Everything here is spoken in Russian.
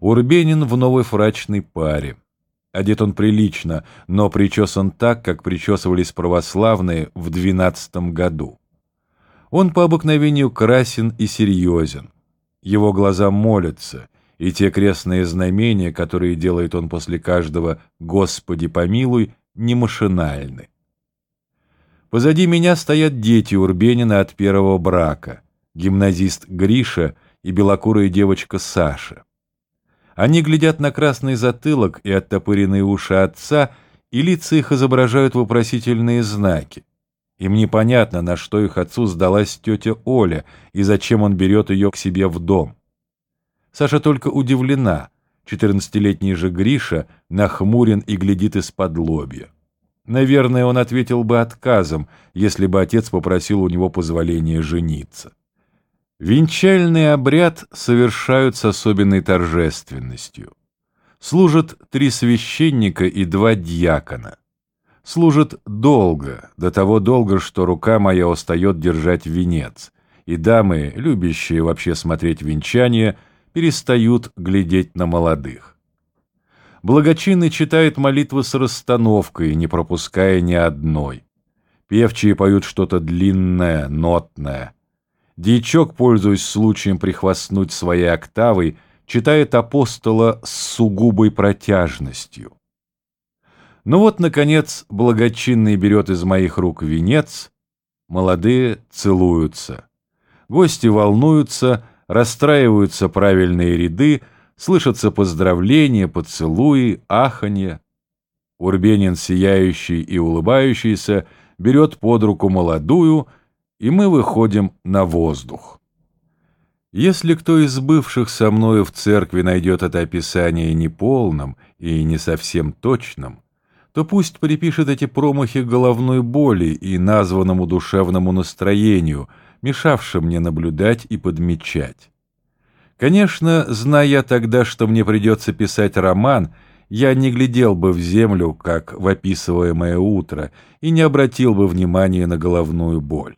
Урбенин в новой фрачной паре. Одет он прилично, но причесан так, как причесывались православные в двенадцатом году. Он по обыкновению красен и серьезен. Его глаза молятся, и те крестные знамения, которые делает он после каждого «Господи помилуй», не машинальны. Позади меня стоят дети Урбенина от первого брака, гимназист Гриша и белокурая девочка Саша. Они глядят на красный затылок и оттопыренные уши отца, и лица их изображают вопросительные знаки. Им непонятно, на что их отцу сдалась тетя Оля и зачем он берет ее к себе в дом. Саша только удивлена. Четырнадцатилетний же Гриша нахмурен и глядит из-под лобья. Наверное, он ответил бы отказом, если бы отец попросил у него позволения жениться. Венчальный обряд совершают с особенной торжественностью. Служат три священника и два дьякона. Служат долго, до того долго, что рука моя устает держать венец, и дамы, любящие вообще смотреть венчание, перестают глядеть на молодых. Благочинный читает молитвы с расстановкой, не пропуская ни одной. Певчие поют что-то длинное, нотное – Дьячок, пользуясь случаем прихвастнуть своей октавой, читает апостола с сугубой протяжностью. Ну вот, наконец, благочинный берет из моих рук венец, молодые целуются. Гости волнуются, расстраиваются правильные ряды, слышатся поздравления, поцелуи, аханье. Урбенин, сияющий и улыбающийся, берет под руку молодую — и мы выходим на воздух. Если кто из бывших со мною в церкви найдет это описание неполным и не совсем точным, то пусть припишет эти промахи головной боли и названному душевному настроению, мешавшим мне наблюдать и подмечать. Конечно, зная тогда, что мне придется писать роман, я не глядел бы в землю, как в описываемое утро, и не обратил бы внимания на головную боль.